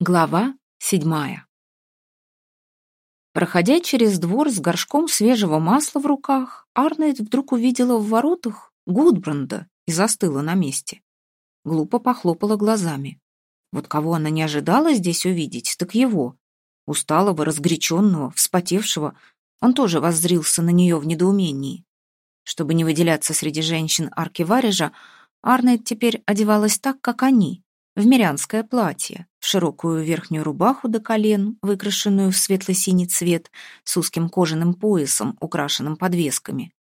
Глава седьмая. Проходя через двор с горшком свежего масла в руках, Арнольд вдруг увидела в воротах Гудбранда и застыла на месте. Глупо похлопала глазами. Вот кого она не ожидала здесь увидеть, так его. Усталого, разгоряченного, вспотевшего, он тоже воззрился на нее в недоумении. Чтобы не выделяться среди женщин арки Варежа, Арнольд теперь одевалась так, как они — в мирянское платье, в широкую верхнюю рубаху до колен, выкрашенную в светло-синий цвет, с узким кожаным поясом, украшенным подвесками.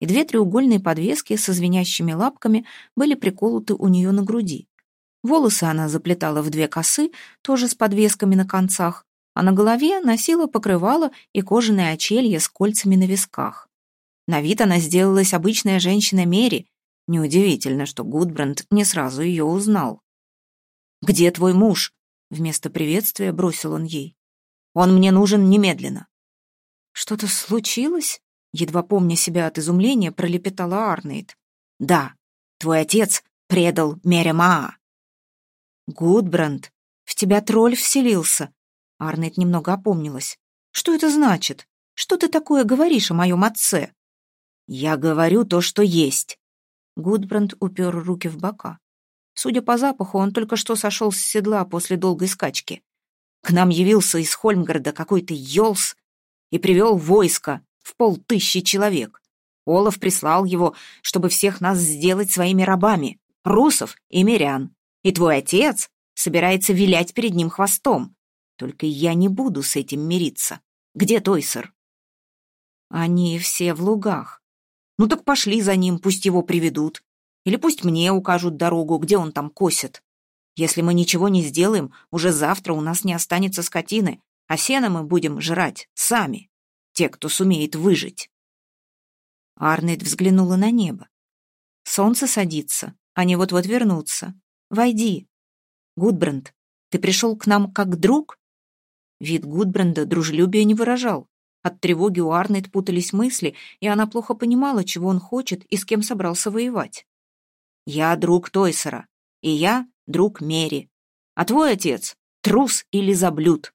И две треугольные подвески со звенящими лапками были приколоты у нее на груди. Волосы она заплетала в две косы, тоже с подвесками на концах, а на голове носила покрывало и кожаное очелье с кольцами на висках. На вид она сделалась обычная женщина Мери. Неудивительно, что Гудбранд не сразу ее узнал. «Где твой муж?» Вместо приветствия бросил он ей. «Он мне нужен немедленно». «Что-то случилось?» Едва помня себя от изумления, пролепетала Арнейд. «Да, твой отец предал Меремаа». «Гудбранд, в тебя тролль вселился». Арнейд немного опомнилась. «Что это значит? Что ты такое говоришь о моем отце?» «Я говорю то, что есть». Гудбранд упер руки в бока. Судя по запаху, он только что сошел с седла после долгой скачки. К нам явился из Хольмгарда какой-то Йолс и привел войско в полтыщи человек. Олаф прислал его, чтобы всех нас сделать своими рабами, русов и мирян. И твой отец собирается вилять перед ним хвостом. Только я не буду с этим мириться. Где Тойсер? Они все в лугах. Ну так пошли за ним, пусть его приведут. Или пусть мне укажут дорогу, где он там косит. Если мы ничего не сделаем, уже завтра у нас не останется скотины, а сено мы будем жрать сами, те, кто сумеет выжить. Арнольд взглянула на небо. Солнце садится, они вот-вот вернутся. Войди. Гудбранд, ты пришел к нам как друг? Вид Гудбранда дружелюбия не выражал. От тревоги у Арнольд путались мысли, и она плохо понимала, чего он хочет и с кем собрался воевать. Я друг Тойсера, и я друг Мери. А твой отец — трус или заблюд.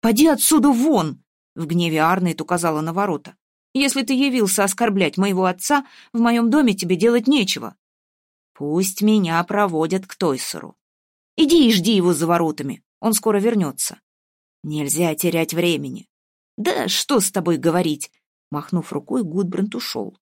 «Поди отсюда вон!» — в гневе Арнейд указала на ворота. «Если ты явился оскорблять моего отца, в моем доме тебе делать нечего. Пусть меня проводят к Тойсеру. Иди и жди его за воротами, он скоро вернется. Нельзя терять времени. Да что с тобой говорить?» Махнув рукой, Гудбранд ушел.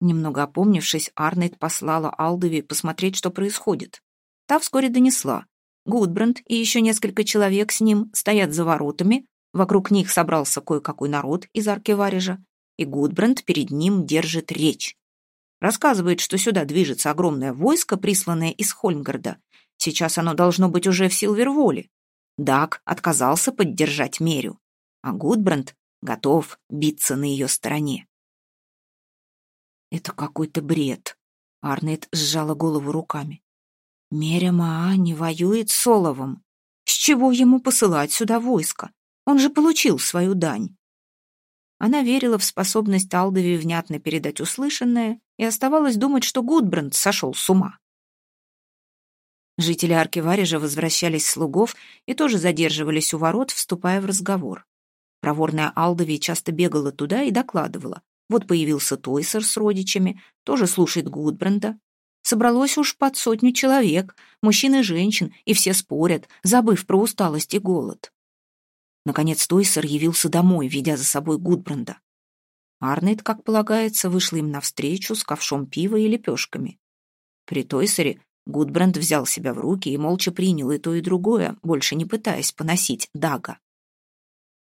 Немного опомнившись, Арнейд послала Алдови посмотреть, что происходит. Та вскоре донесла. Гудбранд и еще несколько человек с ним стоят за воротами, вокруг них собрался кое-какой народ из Аркеварежа, и Гудбранд перед ним держит речь. Рассказывает, что сюда движется огромное войско, присланное из Хольмгарда. Сейчас оно должно быть уже в Силверволе. Дак отказался поддержать Мерю, а Гудбранд готов биться на ее стороне. Это какой-то бред. Арнет сжала голову руками. Меря Маа не воюет с Оловом. С чего ему посылать сюда войско? Он же получил свою дань. Она верила в способность Алдови внятно передать услышанное и оставалось думать, что Гудбранд сошел с ума. Жители Аркеварежа возвращались с лугов и тоже задерживались у ворот, вступая в разговор. Проворная Алдови часто бегала туда и докладывала. Вот появился Тойсер с родичами, тоже слушает Гудбранда. Собралось уж под сотню человек, мужчин и женщин, и все спорят, забыв про усталость и голод. Наконец Тойсер явился домой, ведя за собой Гудбранда. Арнейд, как полагается, вышла им навстречу с ковшом пива и лепешками. При Тойсере Гудбранд взял себя в руки и молча принял и то, и другое, больше не пытаясь поносить Дага.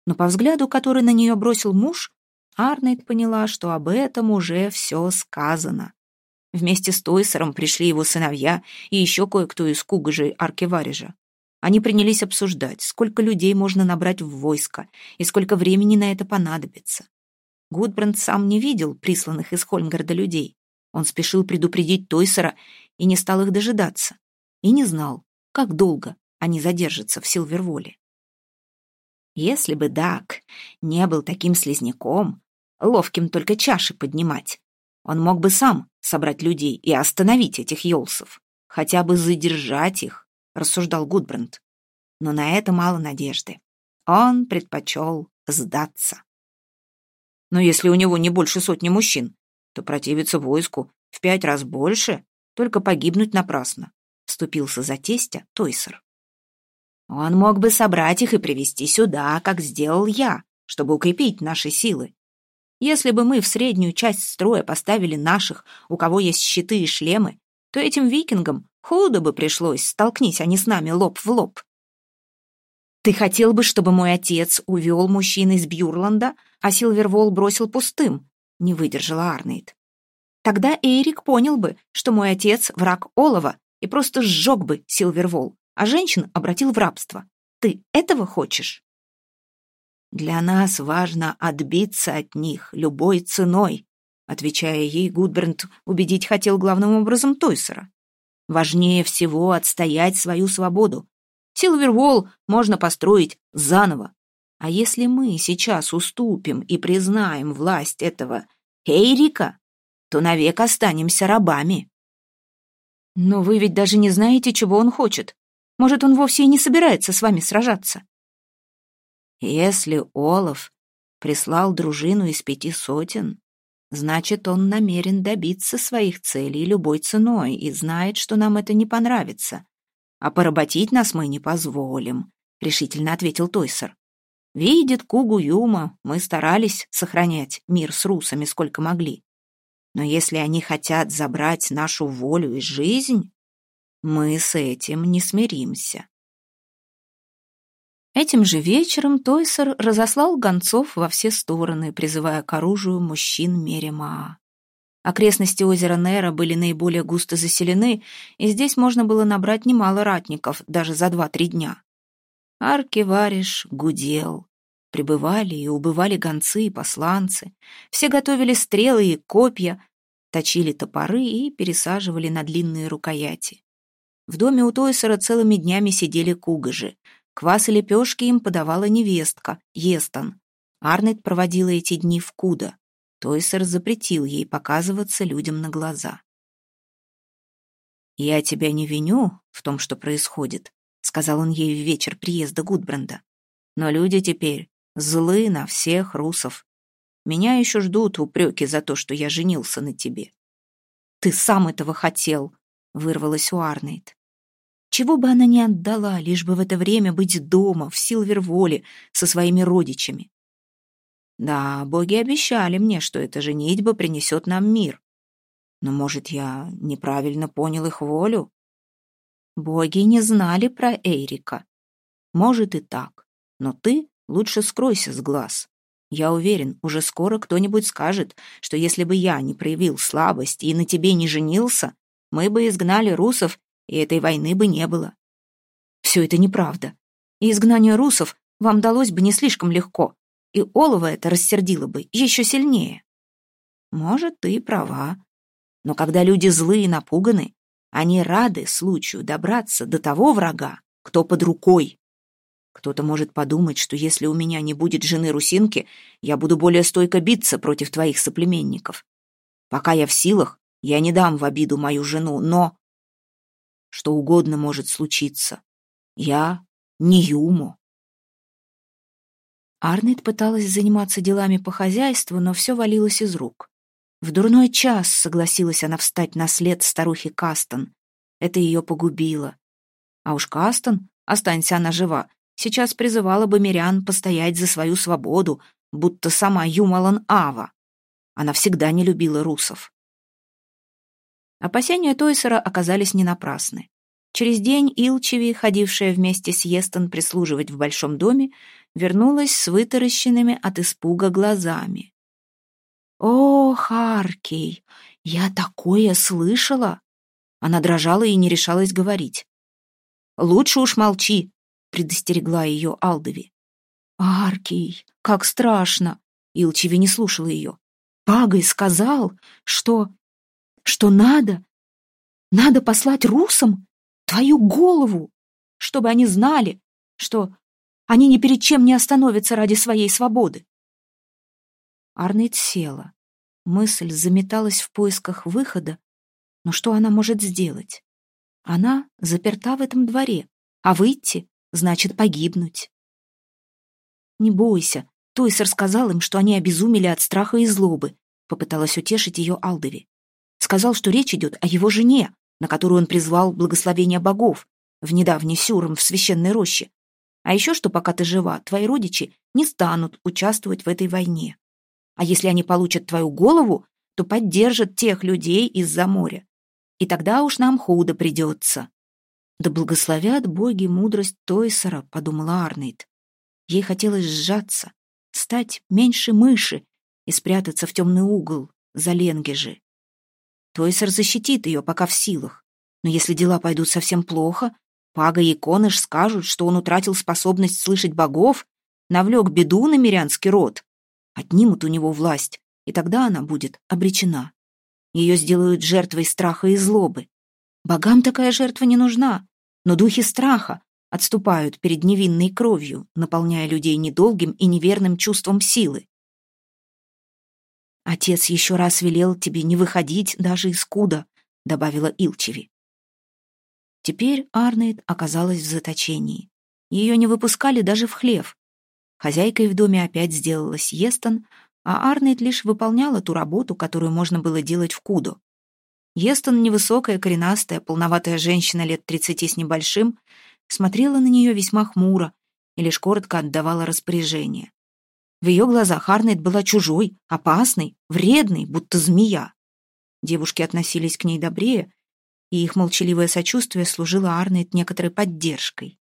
Но по взгляду, который на нее бросил муж, Арнейд поняла, что об этом уже все сказано. Вместе с Тойсером пришли его сыновья и еще кое-кто из Кугажей Аркеварежа. Они принялись обсуждать, сколько людей можно набрать в войско и сколько времени на это понадобится. Гудбранд сам не видел присланных из Хольмгарда людей. Он спешил предупредить Тойсера и не стал их дожидаться. И не знал, как долго они задержатся в Силверволе. Если бы Дак не был таким слизняком, ловким только чаши поднимать, он мог бы сам собрать людей и остановить этих Йолсов, хотя бы задержать их, рассуждал Гудбранд. но на это мало надежды. Он предпочел сдаться. Но если у него не больше сотни мужчин, то противиться войску в пять раз больше, только погибнуть напрасно, вступился за тестя Тойсер. Он мог бы собрать их и привести сюда, как сделал я, чтобы укрепить наши силы. Если бы мы в среднюю часть строя поставили наших, у кого есть щиты и шлемы, то этим викингам худо бы пришлось, столкнись они с нами лоб в лоб. Ты хотел бы, чтобы мой отец увел мужчин из Бьюрланда, а Силвервол бросил пустым, не выдержала Арнейд. Тогда Эрик понял бы, что мой отец — враг Олова, и просто сжег бы Силвервол, а женщин обратил в рабство. Ты этого хочешь? Для нас важно отбиться от них любой ценой, отвечая ей, Гудбернт убедить хотел главным образом Тойсера. Важнее всего отстоять свою свободу. Силвервол можно построить заново. А если мы сейчас уступим и признаем власть этого Эйрика, то навек останемся рабами. Но вы ведь даже не знаете, чего он хочет. Может, он вовсе и не собирается с вами сражаться. Если Олаф прислал дружину из пяти сотен, значит, он намерен добиться своих целей любой ценой и знает, что нам это не понравится. А поработить нас мы не позволим, — решительно ответил Тойсер. Видит Кугу Юма, мы старались сохранять мир с русами сколько могли. Но если они хотят забрать нашу волю и жизнь, мы с этим не смиримся. Этим же вечером Тойсер разослал гонцов во все стороны, призывая к оружию мужчин Меремаа. Окрестности озера Нера были наиболее густо заселены, и здесь можно было набрать немало ратников даже за два-три дня. Аркивариш гудел. Прибывали и убывали гонцы и посланцы. Все готовили стрелы и копья, точили топоры и пересаживали на длинные рукояти. В доме у Тойсера целыми днями сидели кугажи. Квас и лепешки им подавала невестка, Естон. Арнет проводила эти дни в Куда. Тойсер запретил ей показываться людям на глаза. «Я тебя не виню в том, что происходит», — сказал он ей в вечер приезда Гудбранда. «Но люди теперь злы на всех русов. Меня еще ждут упреки за то, что я женился на тебе». «Ты сам этого хотел», — вырвалась у Арнейд. Чего бы она ни отдала, лишь бы в это время быть дома, в Силверволе, со своими родичами. Да, боги обещали мне, что эта женитьба принесет нам мир. Но, может, я неправильно понял их волю? Боги не знали про Эйрика. Может и так, но ты лучше скройся с глаз. Я уверен, уже скоро кто-нибудь скажет, что если бы я не проявил слабости и на тебе не женился, мы бы изгнали русов и этой войны бы не было. Все это неправда. И изгнание русов вам далось бы не слишком легко, и Олова это рассердило бы еще сильнее. Может, ты и права. Но когда люди злые и напуганы, они рады случаю добраться до того врага, кто под рукой. Кто-то может подумать, что если у меня не будет жены русинки, я буду более стойко биться против твоих соплеменников. Пока я в силах, я не дам в обиду мою жену, но что угодно может случиться. Я не Юму. Арнет пыталась заниматься делами по хозяйству, но все валилось из рук. В дурной час согласилась она встать на след старухи Кастон. Это ее погубило. А уж Кастон, останься она жива, сейчас призывала бы мирян постоять за свою свободу, будто сама Юмалан Ава. Она всегда не любила русов. Опасения Тойсера оказались не напрасны. Через день Илчеви, ходившая вместе с Естон прислуживать в большом доме, вернулась с вытаращенными от испуга глазами. «О, Харкей, я такое слышала!» Она дрожала и не решалась говорить. «Лучше уж молчи», — предостерегла ее Алдови. «Аркий, как страшно!» Илчеви не слушала ее. «Пагой сказал, что что надо? Надо послать русам твою голову, чтобы они знали, что они ни перед чем не остановятся ради своей свободы. Арнейд села. Мысль заметалась в поисках выхода, но что она может сделать? Она заперта в этом дворе, а выйти значит погибнуть. Не бойся, Тойсер сказал им, что они обезумели от страха и злобы, попыталась утешить ее Алдови. Сказал, что речь идет о его жене, на которую он призвал благословение богов, в недавний Сюром в священной роще. А еще что пока ты жива, твои родичи не станут участвовать в этой войне. А если они получат твою голову, то поддержат тех людей из-за моря. И тогда уж нам худо придется. Да благословят боги мудрость Тойсера, подумала Арнейд. Ей хотелось сжаться, стать меньше мыши и спрятаться в темный угол за Ленгежи. Тойсер защитит ее, пока в силах. Но если дела пойдут совсем плохо, Пага и Коныш скажут, что он утратил способность слышать богов, навлек беду на мирянский род. Отнимут у него власть, и тогда она будет обречена. Ее сделают жертвой страха и злобы. Богам такая жертва не нужна, но духи страха отступают перед невинной кровью, наполняя людей недолгим и неверным чувством силы. «Отец еще раз велел тебе не выходить даже из куда», — добавила Илчеви. Теперь Арнейд оказалась в заточении. Ее не выпускали даже в хлев. Хозяйкой в доме опять сделалась Естон, а Арнейд лишь выполняла ту работу, которую можно было делать в Кудо. Естон, невысокая, коренастая, полноватая женщина лет тридцати с небольшим, смотрела на нее весьма хмуро и лишь коротко отдавала распоряжение. В ее глазах Арнейд была чужой, опасной, вредной, будто змея. Девушки относились к ней добрее, и их молчаливое сочувствие служило Арнейд некоторой поддержкой.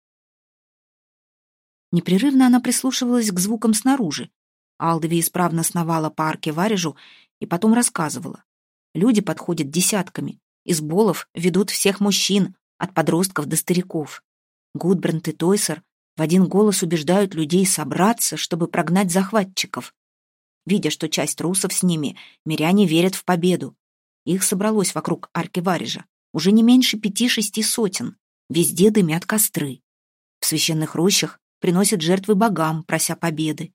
Непрерывно она прислушивалась к звукам снаружи. Алдови исправно сновала по арке Варежу и потом рассказывала. Люди подходят десятками. Из болов ведут всех мужчин, от подростков до стариков. Гудбранд и Тойсер в один голос убеждают людей собраться, чтобы прогнать захватчиков. Видя, что часть русов с ними, миряне верят в победу. Их собралось вокруг арки Варежа. Уже не меньше пяти-шести сотен. Везде дымят костры. В священных рощах приносят жертвы богам, прося победы.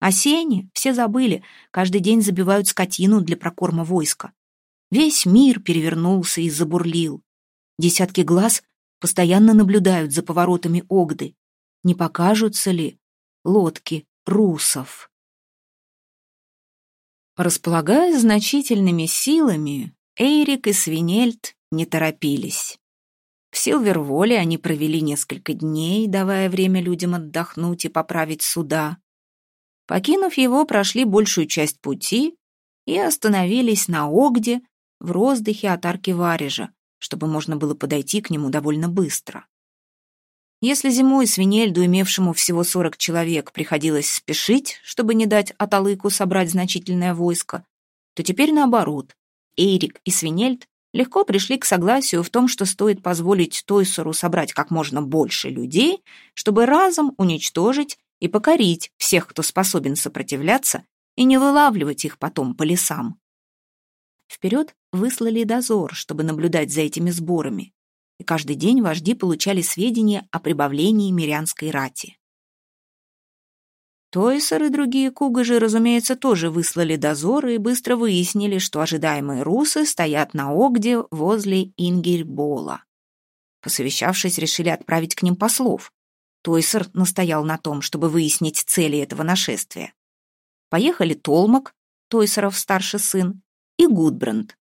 Осени все забыли, каждый день забивают скотину для прокорма войска. Весь мир перевернулся и забурлил. Десятки глаз постоянно наблюдают за поворотами Огды. Не покажутся ли лодки русов? Располагая значительными силами, Эйрик и Свинельд не торопились. В Силверволе они провели несколько дней, давая время людям отдохнуть и поправить суда. Покинув его, прошли большую часть пути и остановились на Огде в роздыхе от арки Варежа, чтобы можно было подойти к нему довольно быстро. Если зимой свинельду, имевшему всего 40 человек, приходилось спешить, чтобы не дать Аталыку собрать значительное войско, то теперь наоборот. Эйрик и Свинельд легко пришли к согласию в том, что стоит позволить Тойсору собрать как можно больше людей, чтобы разом уничтожить и покорить всех, кто способен сопротивляться, и не вылавливать их потом по лесам. Вперед выслали дозор, чтобы наблюдать за этими сборами, и каждый день вожди получали сведения о прибавлении мирянской рати. Тойсер и другие кугажи, разумеется, тоже выслали дозоры и быстро выяснили, что ожидаемые русы стоят на Огде возле Ингельбола. Посовещавшись, решили отправить к ним послов. Тойсер настоял на том, чтобы выяснить цели этого нашествия. Поехали Толмак, Тойсеров старший сын, и Гудбранд.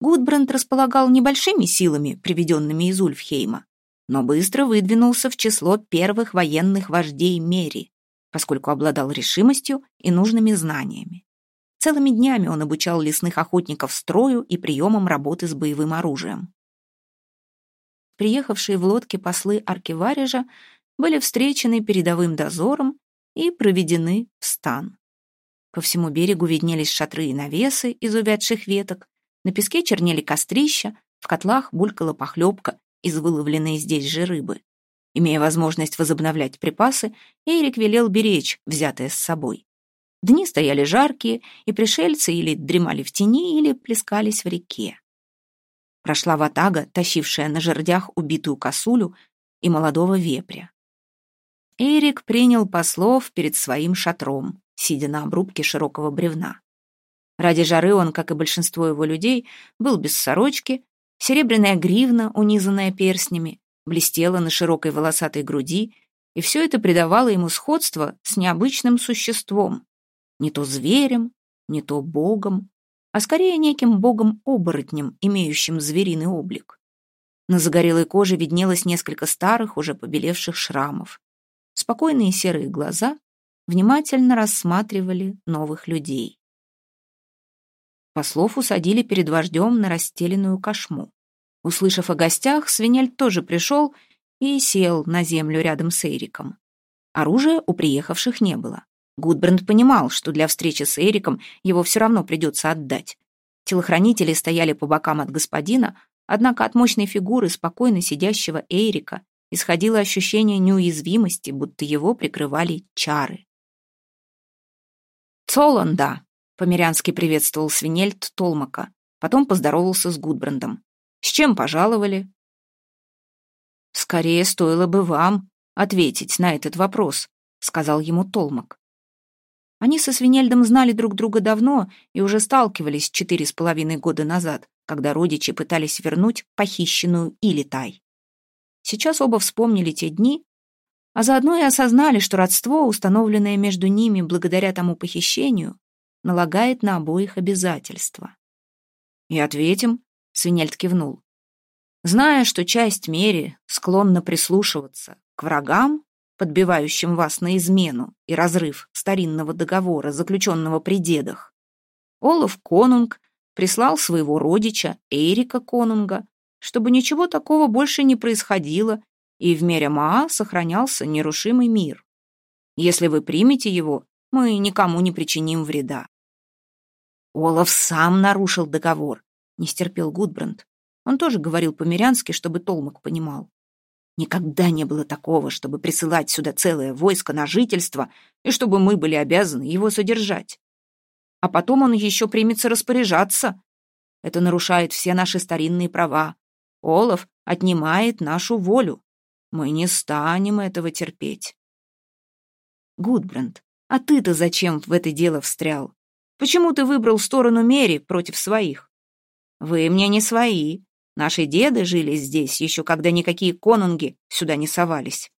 Гудбранд располагал небольшими силами, приведенными из Ульфхейма, но быстро выдвинулся в число первых военных вождей Мери поскольку обладал решимостью и нужными знаниями. Целыми днями он обучал лесных охотников строю и приемам работы с боевым оружием. Приехавшие в лодке послы Аркиварежа были встречены передовым дозором и проведены в стан. По всему берегу виднелись шатры и навесы из увядших веток, на песке чернели кострища, в котлах булькала похлебка из выловленной здесь же рыбы. Имея возможность возобновлять припасы, Эрик велел беречь взятое с собой. Дни стояли жаркие, и пришельцы или дремали в тени, или плескались в реке. Прошла ватага, тащившая на жердях убитую косулю и молодого вепря. Эрик принял послов перед своим шатром, сидя на обрубке широкого бревна. Ради жары он, как и большинство его людей, был без сорочки, серебряная гривна, унизанная перстнями, блестела на широкой волосатой груди, и все это придавало ему сходство с необычным существом. Не то зверем, не то богом, а скорее неким богом-оборотнем, имеющим звериный облик. На загорелой коже виднелось несколько старых, уже побелевших шрамов. Спокойные серые глаза внимательно рассматривали новых людей. Послов усадили перед вождем на расстеленную кошму. Услышав о гостях, Свинель тоже пришел и сел на землю рядом с Эриком. Оружия у приехавших не было. Гудбранд понимал, что для встречи с Эриком его все равно придется отдать. Телохранители стояли по бокам от господина, однако от мощной фигуры спокойно сидящего Эрика исходило ощущение неуязвимости, будто его прикрывали чары. «Цоланда!» — померянски приветствовал Свинельд Толмака, потом поздоровался с Гудбрандом. «С чем пожаловали?» «Скорее стоило бы вам ответить на этот вопрос», — сказал ему Толмак. Они со Свинельдом знали друг друга давно и уже сталкивались четыре с половиной года назад, когда родичи пытались вернуть похищенную Илитай. Сейчас оба вспомнили те дни, а заодно и осознали, что родство, установленное между ними благодаря тому похищению, налагает на обоих обязательства. «И ответим», — Свинельд кивнул. «Зная, что часть Мери склонна прислушиваться к врагам, подбивающим вас на измену и разрыв старинного договора, заключенного при дедах. Олаф Конунг прислал своего родича Эрика Конунга, чтобы ничего такого больше не происходило, и в мире Маа сохранялся нерушимый мир. Если вы примете его, мы никому не причиним вреда. Олаф сам нарушил договор, не стерпел Гудбранд. Он тоже говорил по-мирянски, чтобы Толмак понимал. Никогда не было такого, чтобы присылать сюда целое войско на жительство и чтобы мы были обязаны его содержать. А потом он еще примется распоряжаться. Это нарушает все наши старинные права. Олаф отнимает нашу волю. Мы не станем этого терпеть. Гудбранд, а ты-то зачем в это дело встрял? Почему ты выбрал сторону Мери против своих? Вы мне не свои, Наши деды жили здесь, еще когда никакие конунги сюда не совались.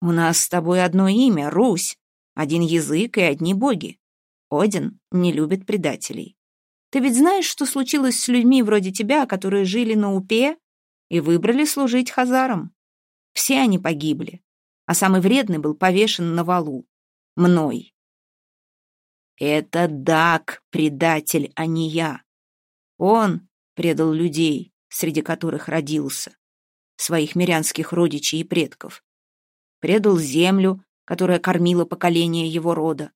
У нас с тобой одно имя — Русь, один язык и одни боги. Один не любит предателей. Ты ведь знаешь, что случилось с людьми вроде тебя, которые жили на Упе и выбрали служить хазарам? Все они погибли, а самый вредный был повешен на валу. Мной. Это Дак, предатель, а не я. Он предал людей, среди которых родился, своих мирянских родичей и предков. Предал землю, которая кормила поколение его рода.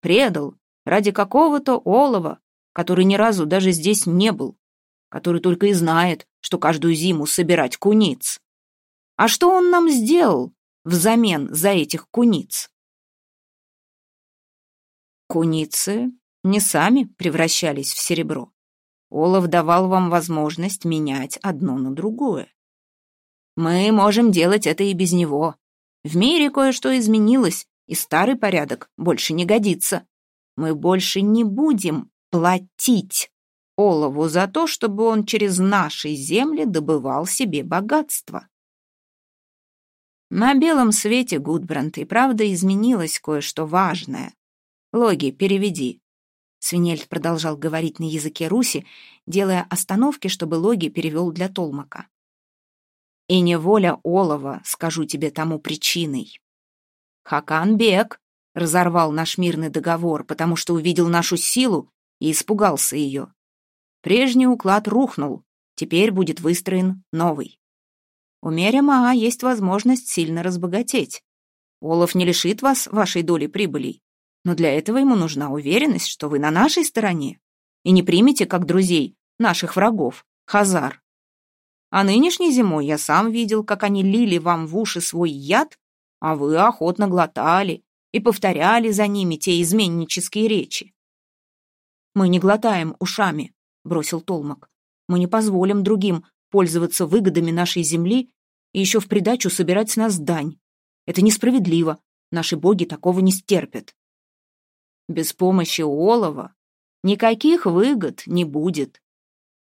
Предал ради какого-то олова, который ни разу даже здесь не был, который только и знает, что каждую зиму собирать куниц. А что он нам сделал взамен за этих куниц? Куницы не сами превращались в серебро. Олаф давал вам возможность менять одно на другое. Мы можем делать это и без него. В мире кое-что изменилось, и старый порядок больше не годится. Мы больше не будем платить Олову за то, чтобы он через наши земли добывал себе богатство. На белом свете Гудбранд и правда изменилось кое-что важное. Логи, переведи. Свинельд продолжал говорить на языке Руси, делая остановки, чтобы Логи перевел для Толмака. «И не воля Олова, скажу тебе тому причиной. Хакан Бек разорвал наш мирный договор, потому что увидел нашу силу и испугался ее. Прежний уклад рухнул, теперь будет выстроен новый. У Мерема есть возможность сильно разбогатеть. Олов не лишит вас вашей доли прибылей, но для этого ему нужна уверенность, что вы на нашей стороне и не примете как друзей наших врагов, Хазар. А нынешней зимой я сам видел, как они лили вам в уши свой яд, а вы охотно глотали и повторяли за ними те изменнические речи. «Мы не глотаем ушами», — бросил Толмак. «Мы не позволим другим пользоваться выгодами нашей земли и еще в придачу собирать с нас дань. Это несправедливо, наши боги такого не стерпят». Без помощи олова никаких выгод не будет.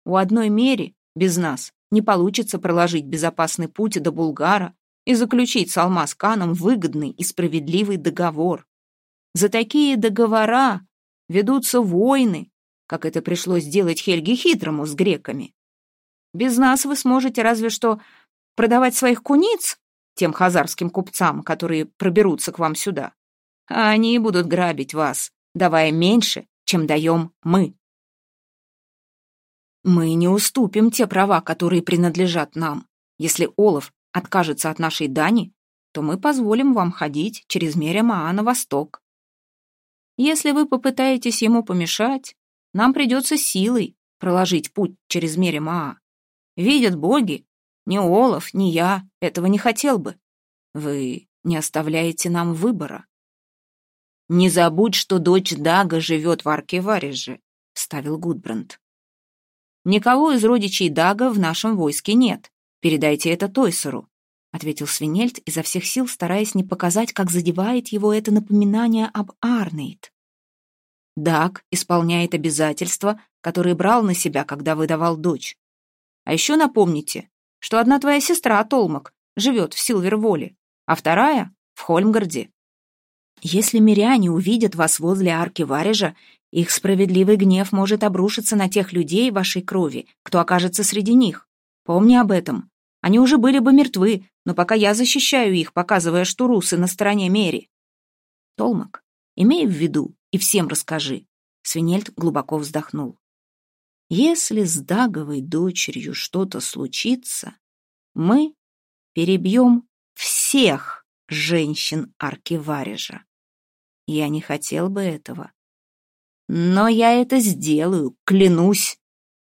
У одной мере без нас не получится проложить безопасный путь до Булгара и заключить с Алмаз-Каном выгодный и справедливый договор. За такие договора ведутся войны, как это пришлось сделать Хельге Хитрому с греками. Без нас вы сможете разве что продавать своих куниц тем хазарским купцам, которые проберутся к вам сюда. А они будут грабить вас, давая меньше, чем даем мы. Мы не уступим те права, которые принадлежат нам. Если Олаф откажется от нашей дани, то мы позволим вам ходить через Меремаа на восток. Если вы попытаетесь ему помешать, нам придется силой проложить путь через Меремаа. Видят боги, ни Олаф, ни я этого не хотел бы. Вы не оставляете нам выбора. Не забудь, что дочь Дага живет в Аркевареже, ставил Гудбранд. Никого из родичей Дага в нашем войске нет. Передайте это Тойсеру, ответил Свинельд, изо всех сил стараясь не показать, как задевает его это напоминание об Арнейд. Даг исполняет обязательства, которые брал на себя, когда выдавал дочь. А еще напомните, что одна твоя сестра, Толмак, живет в Силверволе, а вторая — в Хольмгарде. Если миряне увидят вас возле арки Варежа, их справедливый гнев может обрушиться на тех людей вашей крови, кто окажется среди них. Помни об этом. Они уже были бы мертвы, но пока я защищаю их, показывая, что русы на стороне Мери. Толмак, имей в виду и всем расскажи. Свинельд глубоко вздохнул. Если с Даговой дочерью что-то случится, мы перебьем всех женщин Аркиварежа. Я не хотел бы этого. Но я это сделаю, клянусь.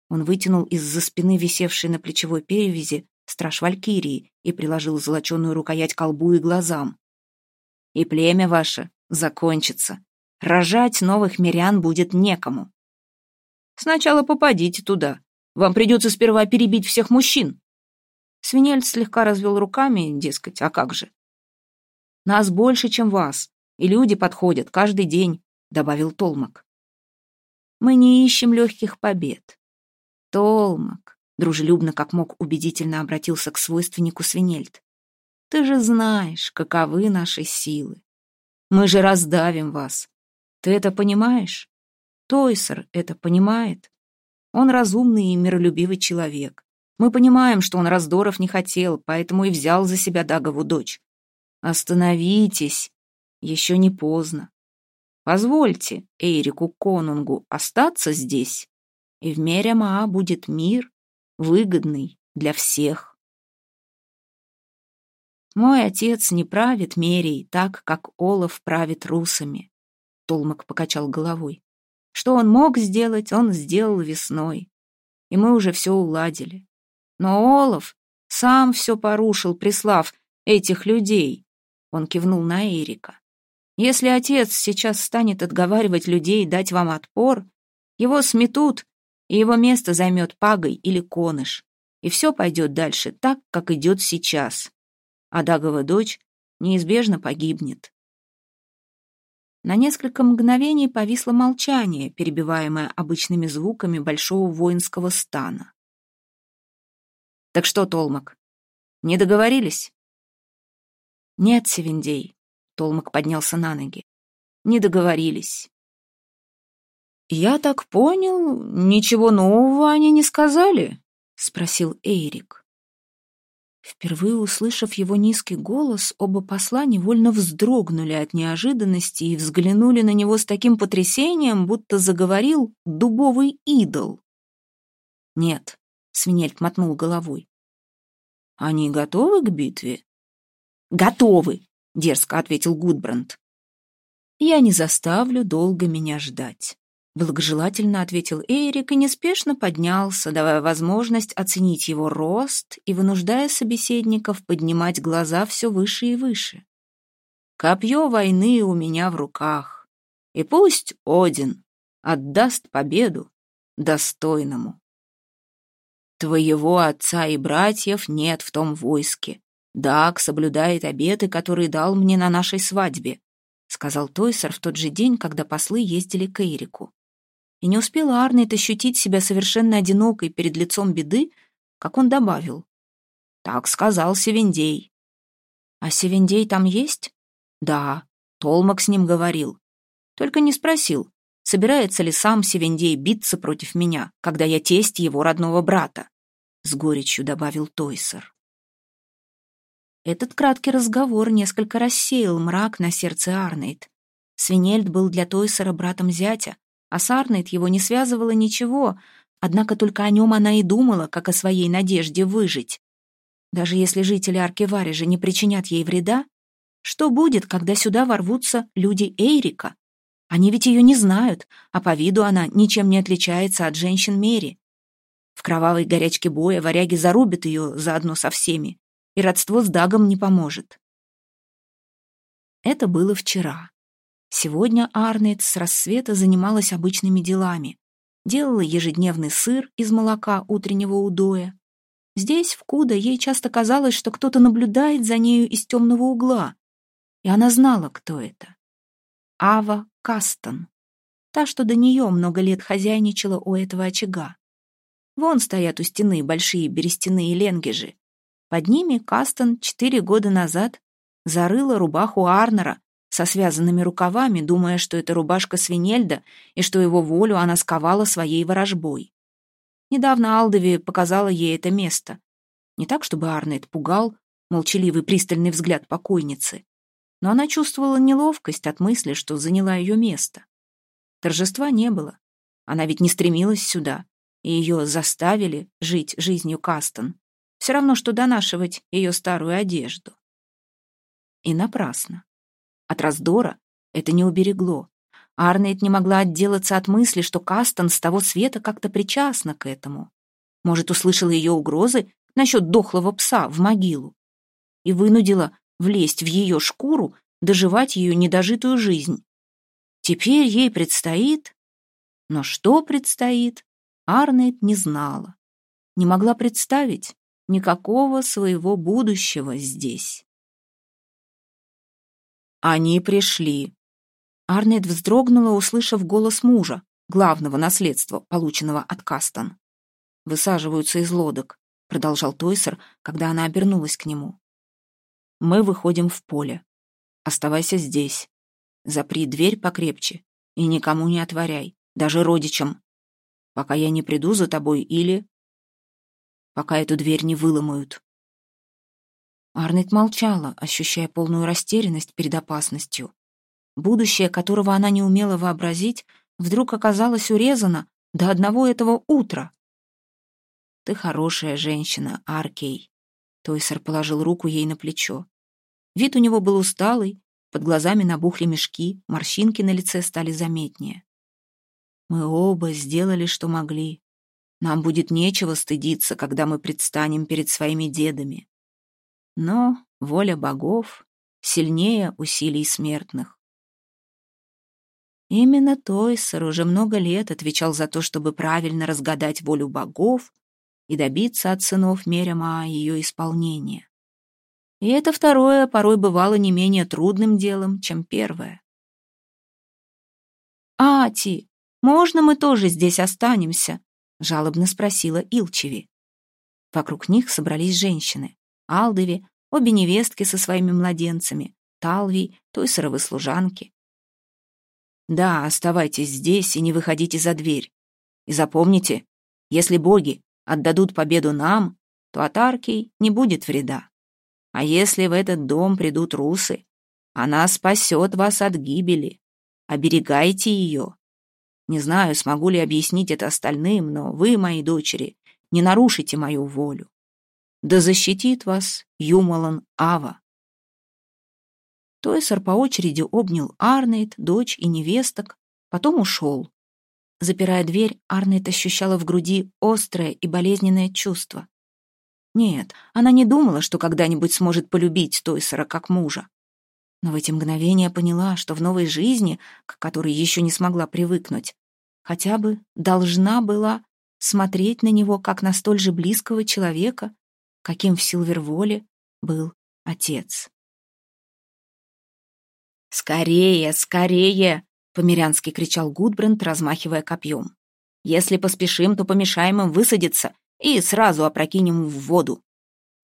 Он вытянул из-за спины висевшей на плечевой перевязи страж Валькирии и приложил золоченую рукоять к колбу и глазам. И племя ваше закончится. Рожать новых мирян будет некому. Сначала попадите туда. Вам придется сперва перебить всех мужчин. Свинельц слегка развел руками, дескать, а как же? Нас больше, чем вас, и люди подходят каждый день, добавил Толмак. Мы не ищем легких побед. Толмак, дружелюбно как мог убедительно обратился к свойственнику Свинельд. Ты же знаешь, каковы наши силы. Мы же раздавим вас. Ты это понимаешь? Тойсер это понимает. Он разумный и миролюбивый человек. Мы понимаем, что он раздоров не хотел, поэтому и взял за себя Дагову дочь. Остановитесь, еще не поздно. Позвольте Эйрику Конунгу остаться здесь, и в Мерямаа будет мир, выгодный для всех. Мой отец не правит Мерией так, как Олаф правит русами. Толмак покачал головой. Что он мог сделать, он сделал весной. И мы уже все уладили. Но Олаф сам все порушил, прислав этих людей. Он кивнул на Эрика. Если отец сейчас станет отговаривать людей дать вам отпор, его сметут, и его место займет Пагой или Коныш. И все пойдет дальше так, как идет сейчас. А Дагова дочь неизбежно погибнет. На несколько мгновений повисло молчание, перебиваемое обычными звуками большого воинского стана. «Так что, Толмак, не договорились?» «Нет, Севендей», — Толмак поднялся на ноги. «Не договорились». «Я так понял, ничего нового они не сказали?» — спросил Эйрик. Впервые услышав его низкий голос, оба посла невольно вздрогнули от неожиданности и взглянули на него с таким потрясением, будто заговорил дубовый идол. «Нет», — Свинельд мотнул головой. «Они готовы к битве?» «Готовы», — дерзко ответил Гудбранд. «Я не заставлю долго меня ждать». Благожелательно ответил Эрик и неспешно поднялся, давая возможность оценить его рост и вынуждая собеседников поднимать глаза все выше и выше. «Копье войны у меня в руках, и пусть Один отдаст победу достойному. Твоего отца и братьев нет в том войске. Даг соблюдает обеты, которые дал мне на нашей свадьбе», сказал Тойсер в тот же день, когда послы ездили к Эрику. И не успела Арнет ощутить себя совершенно одинокой перед лицом беды, как он добавил. «Так сказал Севендей». «А Севендей там есть?» «Да, Толмак с ним говорил. Только не спросил, собирается ли сам Севендей биться против меня, когда я тесть его родного брата», — с горечью добавил Тойсер. Этот краткий разговор несколько рассеял мрак на сердце Арнейд. Свинельд был для Тойсера братом зятя, а с Арнейд его не связывало ничего, однако только о нем она и думала, как о своей надежде выжить. Даже если жители Аркеварежа не причинят ей вреда, что будет, когда сюда ворвутся люди Эйрика? Они ведь ее не знают, а по виду она ничем не отличается от женщин Мери. В кровавой горячке боя варяги зарубят ее заодно со всеми, и родство с Дагом не поможет. Это было вчера. Сегодня Арнет с рассвета занималась обычными делами. Делала ежедневный сыр из молока утреннего удоя. Здесь, в Куда, ей часто казалось, что кто-то наблюдает за нею из темного угла. И она знала, кто это. Ава Кастон. Та, что до нее много лет хозяйничала у этого очага. Вон стоят у стены большие берестяные ленгежи. Под ними Кастон четыре года назад зарыла рубаху Арнера, со связанными рукавами, думая, что это рубашка Свинельда и что его волю она сковала своей ворожбой. Недавно Алдови показала ей это место. Не так, чтобы Арнет пугал молчаливый пристальный взгляд покойницы, но она чувствовала неловкость от мысли, что заняла ее место. Торжества не было. Она ведь не стремилась сюда, и ее заставили жить жизнью Кастон. Все равно, что донашивать ее старую одежду. И напрасно. От раздора это не уберегло. Арнейд не могла отделаться от мысли, что Кастон с того света как-то причастна к этому. Может, услышала ее угрозы насчет дохлого пса в могилу и вынудила влезть в ее шкуру, доживать ее недожитую жизнь. Теперь ей предстоит... Но что предстоит, Арнейд не знала. Не могла представить никакого своего будущего здесь. Они пришли. Арнет вздрогнула, услышав голос мужа, главного наследства, полученного от Кастон. «Высаживаются из лодок», — продолжал Тойсер, когда она обернулась к нему. «Мы выходим в поле. Оставайся здесь. Запри дверь покрепче и никому не отворяй, даже родичам, пока я не приду за тобой или... пока эту дверь не выломают». Арнет молчала, ощущая полную растерянность перед опасностью. Будущее, которого она не умела вообразить, вдруг оказалось урезано до одного этого утра. «Ты хорошая женщина, Аркей», — Тойсер положил руку ей на плечо. Вид у него был усталый, под глазами набухли мешки, морщинки на лице стали заметнее. «Мы оба сделали, что могли. Нам будет нечего стыдиться, когда мы предстанем перед своими дедами. Но воля богов сильнее усилий смертных. Именно Тойсер уже много лет отвечал за то, чтобы правильно разгадать волю богов и добиться от сынов Мерема ее исполнения. И это второе порой бывало не менее трудным делом, чем первое. «Ати, можно мы тоже здесь останемся?» — жалобно спросила Илчеви. Вокруг них собрались женщины. Алдови, обе невестки со своими младенцами, Талви, Тойсеровы служанки. Да, оставайтесь здесь и не выходите за дверь. И запомните, если боги отдадут победу нам, то от Аркей не будет вреда. А если в этот дом придут русы, она спасет вас от гибели. Оберегайте ее. Не знаю, смогу ли объяснить это остальным, но вы, мои дочери, не нарушите мою волю. Да защитит вас Юмалан Ава. Тойсер по очереди обнял Арнейд, дочь и невесток, потом ушел. Запирая дверь, Арнейд ощущала в груди острое и болезненное чувство. Нет, она не думала, что когда-нибудь сможет полюбить Тойсера как мужа. Но в эти мгновения поняла, что в новой жизни, к которой еще не смогла привыкнуть, хотя бы должна была смотреть на него как на столь же близкого человека, каким в Силверволе был отец. «Скорее, скорее!» — по-мирянски кричал Гудбранд, размахивая копьем. «Если поспешим, то помешаем им высадиться и сразу опрокинем в воду.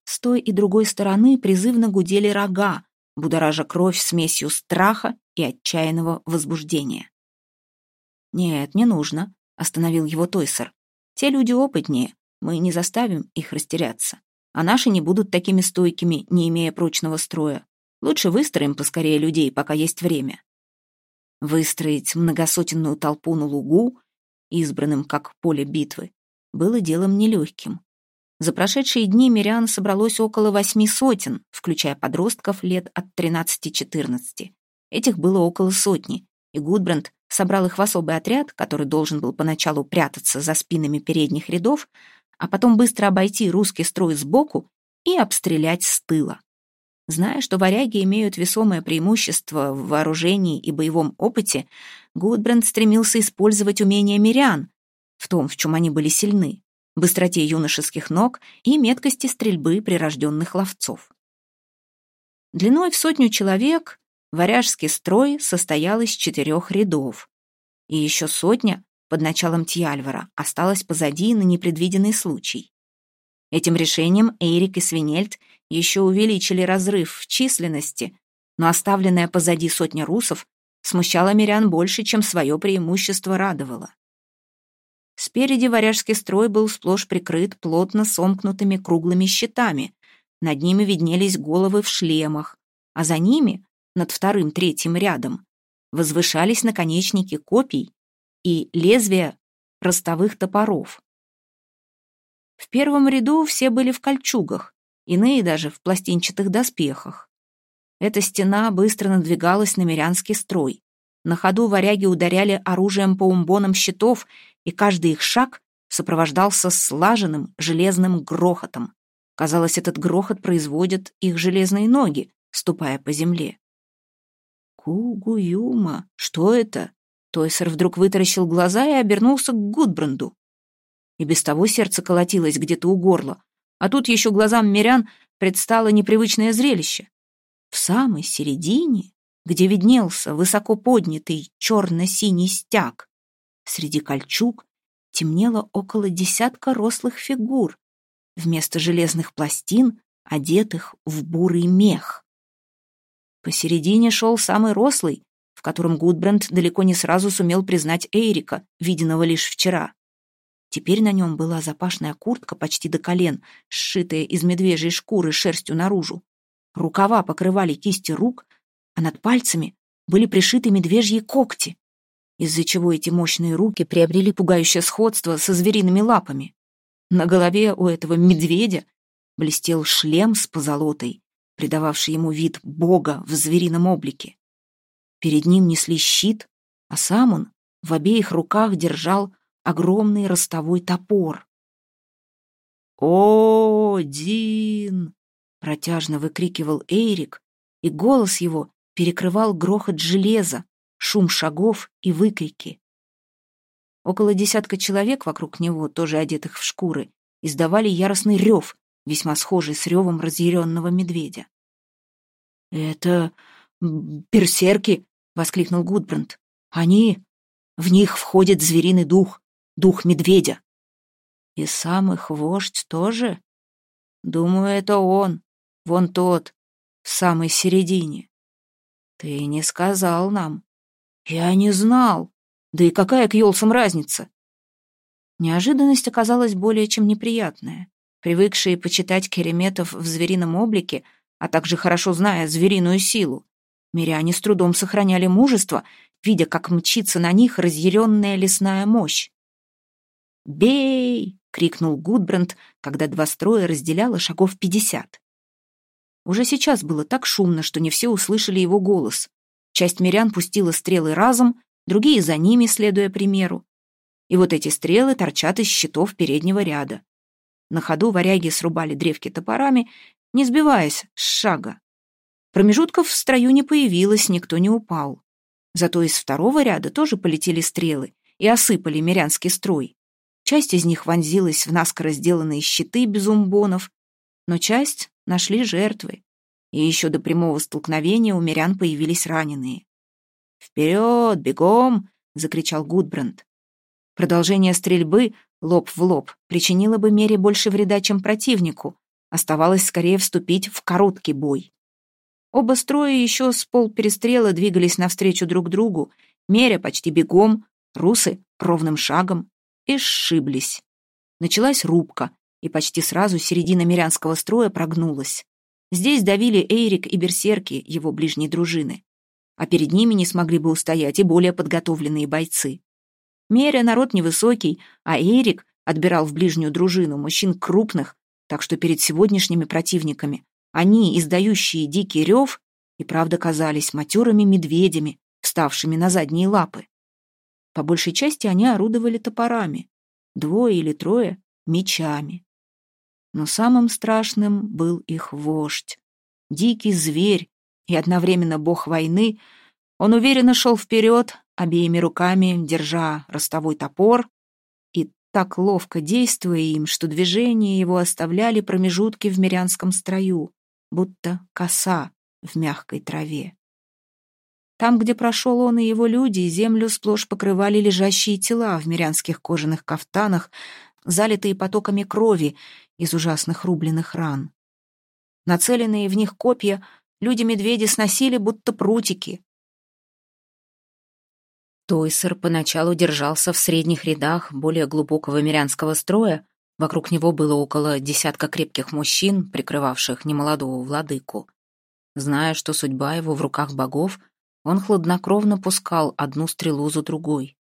С той и другой стороны призывно гудели рога, будоража кровь смесью страха и отчаянного возбуждения. «Нет, не нужно», — остановил его Тойсер. «Те люди опытнее, мы не заставим их растеряться. А наши не будут такими стойкими, не имея прочного строя. Лучше выстроим поскорее людей, пока есть время». Выстроить многосотенную толпу на лугу, избранным как поле битвы, было делом нелегким. За прошедшие дни мирян собралось около восьми сотен, включая подростков лет от 13-14. Этих было около сотни, и Гудбранд собрал их в особый отряд, который должен был поначалу прятаться за спинами передних рядов, а потом быстро обойти русский строй сбоку и обстрелять с тыла. Зная, что варяги имеют весомое преимущество в вооружении и боевом опыте, Гудбранд стремился использовать умения мирян, в том, в чем они были сильны быстроте юношеских ног и меткости стрельбы прирожденных ловцов. Длиной в сотню человек варяжский строй состоял из четырех рядов, и еще сотня под началом Тьяльвара осталась позади на непредвиденный случай. Этим решением Эйрик и Свинельд еще увеличили разрыв в численности, но оставленная позади сотня русов смущала мирян больше, чем свое преимущество радовало. Спереди варяжский строй был сплошь прикрыт плотно сомкнутыми круглыми щитами. Над ними виднелись головы в шлемах, а за ними, над вторым-третьим рядом, возвышались наконечники копий и лезвия ростовых топоров. В первом ряду все были в кольчугах, иные даже в пластинчатых доспехах. Эта стена быстро надвигалась на мирянский строй. На ходу варяги ударяли оружием по умбонам щитов и каждый их шаг сопровождался слаженным железным грохотом. Казалось, этот грохот производят их железные ноги, ступая по земле. «Кугуюма, что это?» Тойсер вдруг вытаращил глаза и обернулся к Гудбранду. И без того сердце колотилось где-то у горла, а тут еще глазам мирян предстало непривычное зрелище. В самой середине, где виднелся высоко поднятый черно-синий стяг, Среди кольчуг темнело около десятка рослых фигур, вместо железных пластин, одетых в бурый мех. Посередине шел самый рослый, в котором Гудбранд далеко не сразу сумел признать Эйрика, виденного лишь вчера. Теперь на нем была запашная куртка почти до колен, сшитая из медвежьей шкуры шерстью наружу. Рукава покрывали кисти рук, а над пальцами были пришиты медвежьи когти из-за чего эти мощные руки приобрели пугающее сходство со звериными лапами. На голове у этого медведя блестел шлем с позолотой, придававший ему вид бога в зверином облике. Перед ним несли щит, а сам он в обеих руках держал огромный ростовой топор. «О, Дин!» — протяжно выкрикивал Эйрик, и голос его перекрывал грохот железа, шум шагов и выкрики. Около десятка человек вокруг него, тоже одетых в шкуры, издавали яростный рев, весьма схожий с ревом разъяренного медведя. «Это берсерки!» — воскликнул Гудбранд. «Они... В них входит звериный дух, дух медведя». «И сам их вождь тоже?» «Думаю, это он, вон тот, в самой середине». «Ты не сказал нам», «Я не знал. Да и какая к Йолсам разница?» Неожиданность оказалась более чем неприятная. Привыкшие почитать кереметов в зверином облике, а также хорошо зная звериную силу, миряне с трудом сохраняли мужество, видя, как мчится на них разъяренная лесная мощь. «Бей!» — крикнул Гудбранд, когда два строя разделяло шагов пятьдесят. Уже сейчас было так шумно, что не все услышали его голос. Часть мирян пустила стрелы разом, другие за ними, следуя примеру. И вот эти стрелы торчат из щитов переднего ряда. На ходу варяги срубали древки топорами, не сбиваясь с шага. Промежутков в строю не появилось, никто не упал. Зато из второго ряда тоже полетели стрелы и осыпали мирянский строй. Часть из них вонзилась в наскоро сделанные щиты без умбонов, но часть нашли жертвы и еще до прямого столкновения у мирян появились раненые. «Вперед, бегом!» — закричал Гудбранд. Продолжение стрельбы лоб в лоб причинило бы Мере больше вреда, чем противнику. Оставалось скорее вступить в короткий бой. Оба строя еще с полперестрела двигались навстречу друг другу, меря почти бегом, русы ровным шагом, и сшиблись. Началась рубка, и почти сразу середина мирянского строя прогнулась. Здесь давили Эйрик и берсерки его ближней дружины. А перед ними не смогли бы устоять и более подготовленные бойцы. Меря народ невысокий, а Эйрик отбирал в ближнюю дружину мужчин крупных, так что перед сегодняшними противниками они, издающие дикий рев, и правда казались матерыми медведями, вставшими на задние лапы. По большей части они орудовали топорами, двое или трое — мечами. Но самым страшным был их вождь. Дикий зверь и одновременно бог войны, он уверенно шел вперед, обеими руками держа ростовой топор, и так ловко действуя им, что движения его оставляли промежутки в мирянском строю, будто коса в мягкой траве. Там, где прошел он и его люди, землю сплошь покрывали лежащие тела в мирянских кожаных кафтанах, залитые потоками крови из ужасных рубленых ран. Нацеленные в них копья люди-медведи сносили, будто прутики. Тойсер поначалу держался в средних рядах более глубокого мирянского строя, вокруг него было около десятка крепких мужчин, прикрывавших немолодого владыку. Зная, что судьба его в руках богов, он хладнокровно пускал одну стрелу за другой.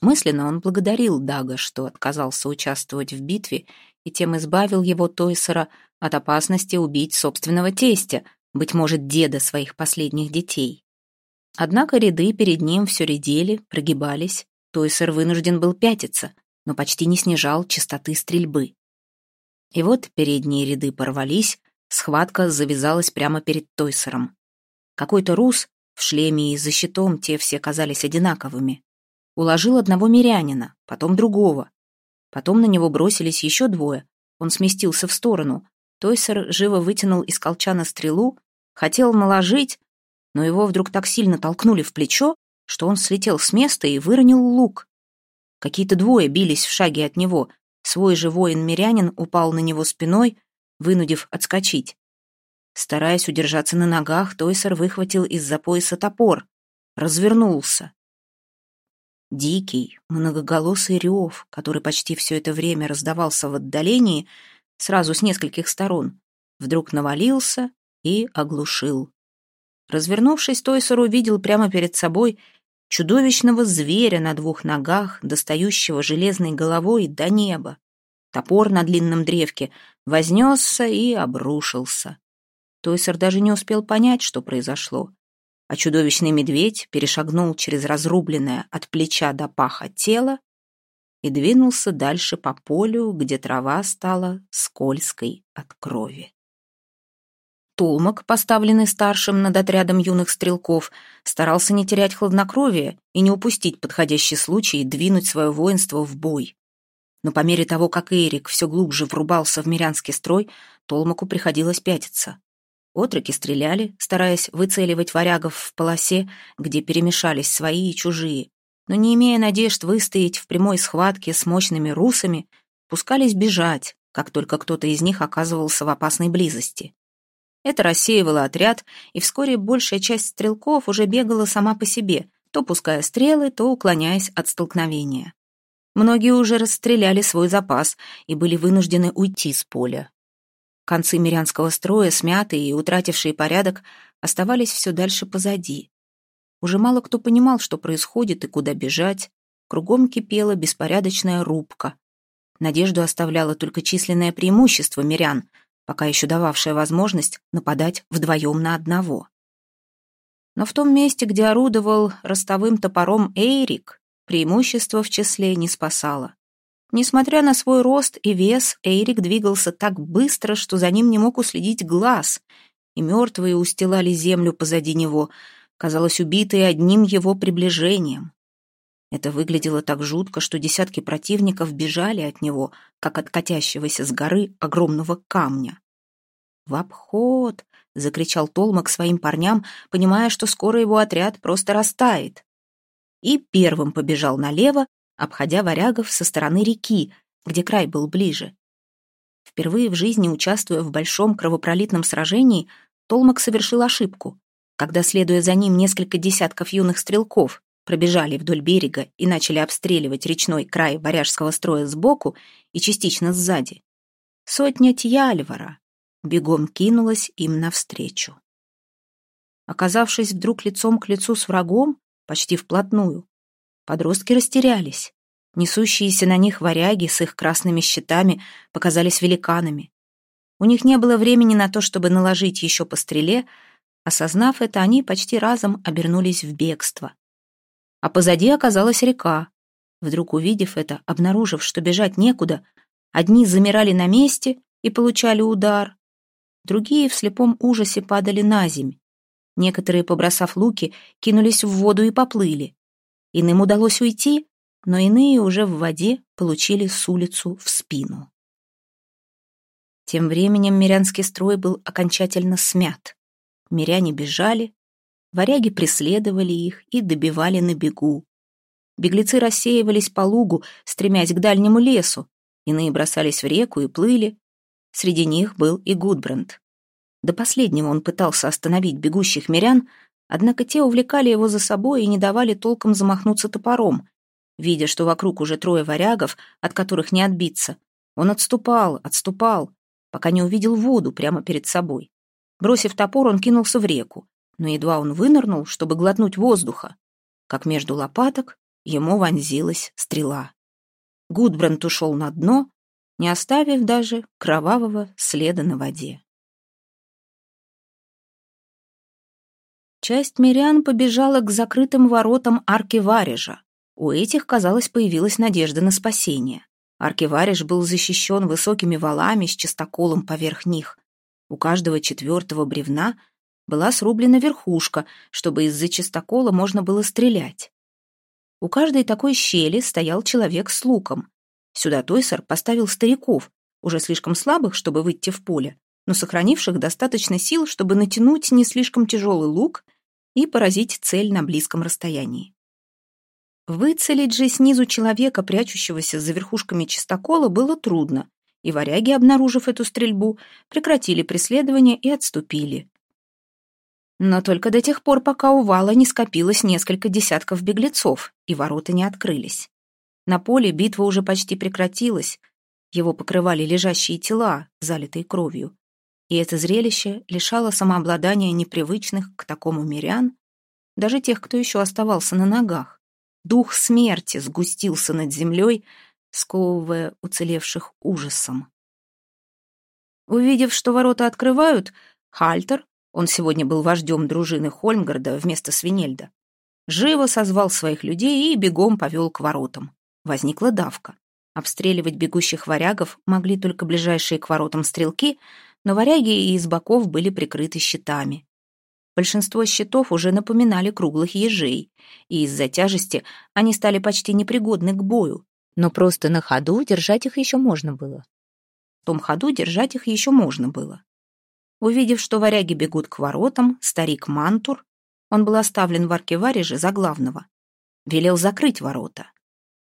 Мысленно он благодарил Дага, что отказался участвовать в битве и тем избавил его Тойсера от опасности убить собственного тестя, быть может, деда своих последних детей. Однако ряды перед ним все редели, прогибались. Тойсер вынужден был пятиться, но почти не снижал частоты стрельбы. И вот передние ряды порвались, схватка завязалась прямо перед Тойсером. Какой-то рус в шлеме и за щитом те все казались одинаковыми. Уложил одного мирянина, потом другого. Потом на него бросились еще двое. Он сместился в сторону. Тойсер живо вытянул из колчана стрелу, хотел наложить, но его вдруг так сильно толкнули в плечо, что он слетел с места и выронил лук. Какие-то двое бились в шаге от него. Свой же воин-мирянин упал на него спиной, вынудив отскочить. Стараясь удержаться на ногах, Тойсер выхватил из-за пояса топор, развернулся. Дикий, многоголосый рев, который почти все это время раздавался в отдалении, сразу с нескольких сторон, вдруг навалился и оглушил. Развернувшись, Тойсер увидел прямо перед собой чудовищного зверя на двух ногах, достающего железной головой до неба. Топор на длинном древке вознесся и обрушился. Тойсер даже не успел понять, что произошло. А чудовищный медведь перешагнул через разрубленное от плеча до паха тело и двинулся дальше по полю, где трава стала скользкой от крови. Толмак, поставленный старшим над отрядом юных стрелков, старался не терять хладнокровие и не упустить подходящий случай двинуть свое воинство в бой. Но по мере того, как Эрик все глубже врубался в мирянский строй, Толмаку приходилось пятиться. Отроки стреляли, стараясь выцеливать варягов в полосе, где перемешались свои и чужие, но не имея надежд выстоять в прямой схватке с мощными русами, пускались бежать, как только кто-то из них оказывался в опасной близости. Это рассеивало отряд, и вскоре большая часть стрелков уже бегала сама по себе, то пуская стрелы, то уклоняясь от столкновения. Многие уже расстреляли свой запас и были вынуждены уйти с поля. Концы мирянского строя, смятые и утратившие порядок, оставались все дальше позади. Уже мало кто понимал, что происходит и куда бежать. Кругом кипела беспорядочная рубка. Надежду оставляло только численное преимущество мирян, пока еще дававшее возможность нападать вдвоем на одного. Но в том месте, где орудовал ростовым топором Эйрик, преимущество в числе не спасало. Несмотря на свой рост и вес, Эйрик двигался так быстро, что за ним не мог уследить глаз, и мертвые устилали землю позади него, казалось, убитые одним его приближением. Это выглядело так жутко, что десятки противников бежали от него, как от катящегося с горы огромного камня. «В обход!» — закричал Толмак своим парням, понимая, что скоро его отряд просто растает. И первым побежал налево, обходя варягов со стороны реки, где край был ближе. Впервые в жизни, участвуя в большом кровопролитном сражении, Толмак совершил ошибку, когда, следуя за ним, несколько десятков юных стрелков пробежали вдоль берега и начали обстреливать речной край варяжского строя сбоку и частично сзади. Сотня Тьяльвара бегом кинулась им навстречу. Оказавшись вдруг лицом к лицу с врагом, почти вплотную, подростки растерялись. Несущиеся на них варяги с их красными щитами показались великанами. У них не было времени на то, чтобы наложить еще по стреле. Осознав это, они почти разом обернулись в бегство. А позади оказалась река. Вдруг увидев это, обнаружив, что бежать некуда, одни замирали на месте и получали удар, другие в слепом ужасе падали на земь. Некоторые, побросав луки, кинулись в воду и поплыли. Иным удалось уйти, но иные уже в воде получили с улицу в спину. Тем временем мирянский строй был окончательно смят. Миряне бежали, варяги преследовали их и добивали на бегу. Беглецы рассеивались по лугу, стремясь к дальнему лесу, иные бросались в реку и плыли. Среди них был и Гудбранд. До последнего он пытался остановить бегущих мирян, однако те увлекали его за собой и не давали толком замахнуться топором. Видя, что вокруг уже трое варягов, от которых не отбиться, он отступал, отступал, пока не увидел воду прямо перед собой. Бросив топор, он кинулся в реку, но едва он вынырнул, чтобы глотнуть воздуха, как между лопаток ему вонзилась стрела. Гудбранд ушел на дно, не оставив даже кровавого следа на воде. Часть мирян побежала к закрытым воротам арки Варежа. У этих, казалось, появилась надежда на спасение. Арки Вареж был защищен высокими валами с частоколом поверх них. У каждого четвертого бревна была срублена верхушка, чтобы из-за частокола можно было стрелять. У каждой такой щели стоял человек с луком. Сюда Тойсер поставил стариков, уже слишком слабых, чтобы выйти в поле, но сохранивших достаточно сил, чтобы натянуть не слишком тяжелый лук и поразить цель на близком расстоянии. Выцелить же снизу человека, прячущегося за верхушками чистокола, было трудно, и варяги, обнаружив эту стрельбу, прекратили преследование и отступили. Но только до тех пор, пока у вала не скопилось несколько десятков беглецов, и ворота не открылись. На поле битва уже почти прекратилась, его покрывали лежащие тела, залитые кровью и это зрелище лишало самообладания непривычных к такому мирян, даже тех, кто еще оставался на ногах. Дух смерти сгустился над землей, сковывая уцелевших ужасом. Увидев, что ворота открывают, Хальтер, он сегодня был вождем дружины Хольмгарда вместо Свинельда, живо созвал своих людей и бегом повел к воротам. Возникла давка. Обстреливать бегущих варягов могли только ближайшие к воротам стрелки — но варяги из боков были прикрыты щитами. Большинство щитов уже напоминали круглых ежей, и из-за тяжести они стали почти непригодны к бою, но просто на ходу держать их еще можно было. В том ходу держать их еще можно было. Увидев, что варяги бегут к воротам, старик Мантур, он был оставлен в аркевареже за главного, велел закрыть ворота.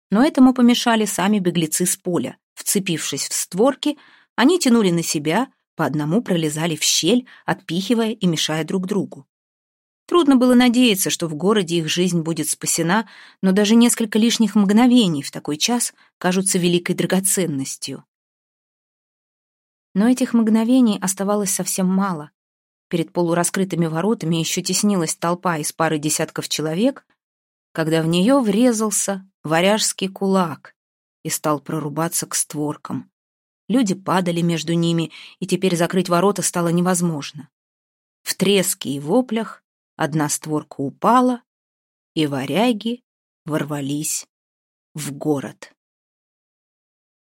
Но этому помешали сами беглецы с поля. Вцепившись в створки, они тянули на себя, по одному пролезали в щель, отпихивая и мешая друг другу. Трудно было надеяться, что в городе их жизнь будет спасена, но даже несколько лишних мгновений в такой час кажутся великой драгоценностью. Но этих мгновений оставалось совсем мало. Перед полураскрытыми воротами еще теснилась толпа из пары десятков человек, когда в нее врезался варяжский кулак и стал прорубаться к створкам. Люди падали между ними, и теперь закрыть ворота стало невозможно. В треске и воплях одна створка упала, и варяги ворвались в город.